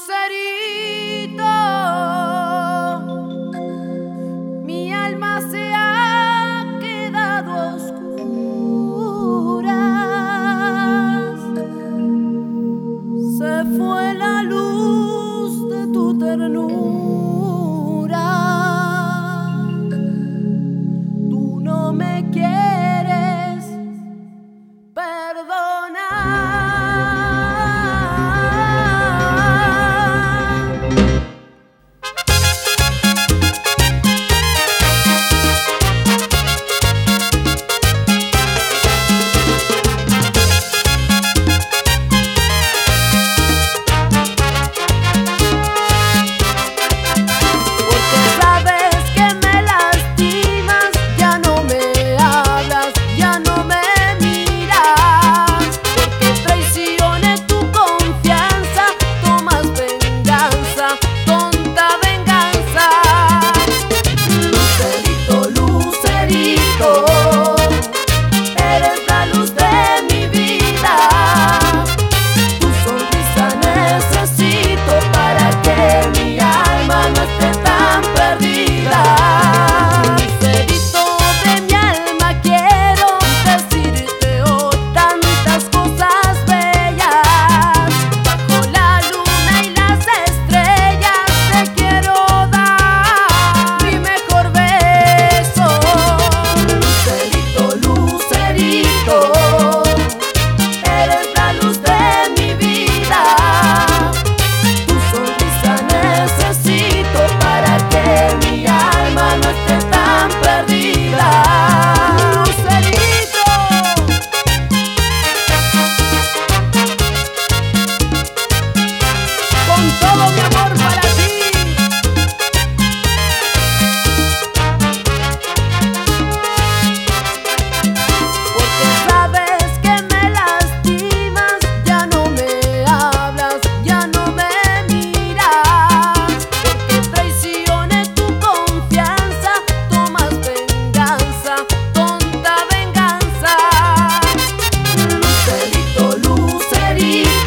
lucerito. Mi alma se ha quedado a oscuras. Se fue la luz de tu ternura.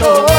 Oh.